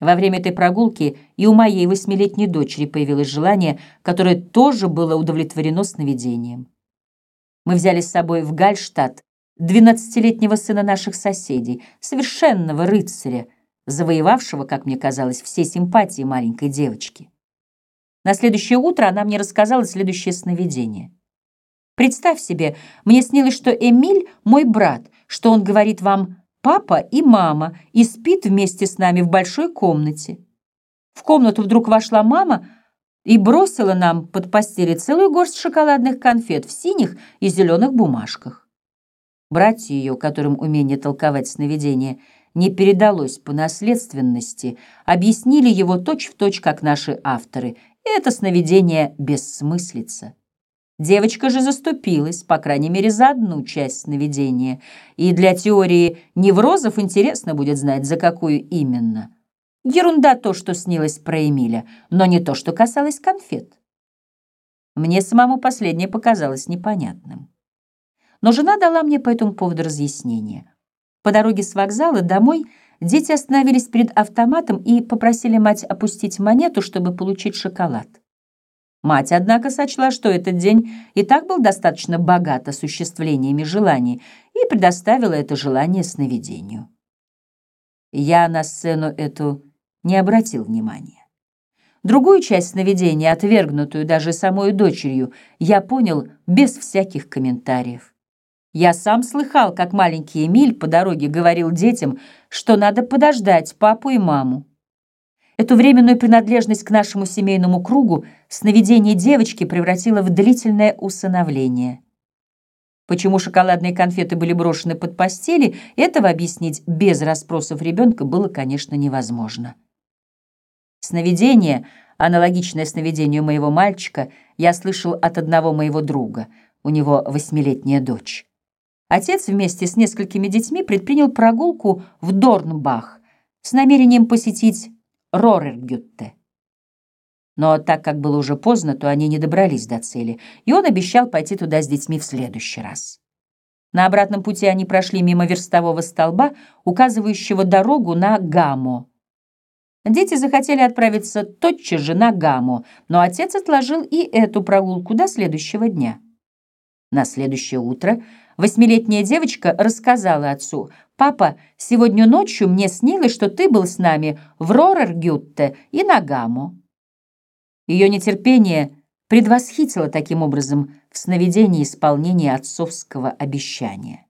Во время этой прогулки и у моей восьмилетней дочери появилось желание, которое тоже было удовлетворено сновидением. Мы взяли с собой в Гальштадт двенадцатилетнего сына наших соседей, совершенного рыцаря, завоевавшего, как мне казалось, все симпатии маленькой девочки. На следующее утро она мне рассказала следующее сновидение. Представь себе, мне снилось, что Эмиль мой брат, что он говорит вам «папа» и «мама» и спит вместе с нами в большой комнате. В комнату вдруг вошла мама и бросила нам под постели целую горсть шоколадных конфет в синих и зеленых бумажках. Братья ее, которым умение толковать сновидения не передалось по наследственности, объяснили его точь-в-точь, точь, как наши авторы. Это сновидение бессмыслица. Девочка же заступилась, по крайней мере, за одну часть сновидения, и для теории неврозов интересно будет знать, за какую именно. Ерунда то, что снилось про Эмиля, но не то, что касалось конфет. Мне самому последнее показалось непонятным. Но жена дала мне по этому поводу разъяснение. По дороге с вокзала домой дети остановились перед автоматом и попросили мать опустить монету, чтобы получить шоколад. Мать, однако, сочла, что этот день и так был достаточно богат осуществлениями желаний и предоставила это желание сновидению. Я на сцену эту не обратил внимания. Другую часть сновидения, отвергнутую даже самой дочерью, я понял без всяких комментариев. Я сам слыхал, как маленький Эмиль по дороге говорил детям, что надо подождать папу и маму. Эту временную принадлежность к нашему семейному кругу сновидение девочки превратило в длительное усыновление. Почему шоколадные конфеты были брошены под постели, этого объяснить без расспросов ребенка было, конечно, невозможно. Сновидение, аналогичное сновидению моего мальчика, я слышал от одного моего друга, у него восьмилетняя дочь. Отец вместе с несколькими детьми предпринял прогулку в Дорнбах с намерением посетить Рорергютте. Но так как было уже поздно, то они не добрались до цели, и он обещал пойти туда с детьми в следующий раз. На обратном пути они прошли мимо верстового столба, указывающего дорогу на Гамо. Дети захотели отправиться тотчас же на Гамо, но отец отложил и эту прогулку до следующего дня. На следующее утро восьмилетняя девочка рассказала отцу, «Папа, сегодня ночью мне снилось, что ты был с нами в Рорергютте и на Гаму». Ее нетерпение предвосхитило таким образом в сновидении исполнение отцовского обещания.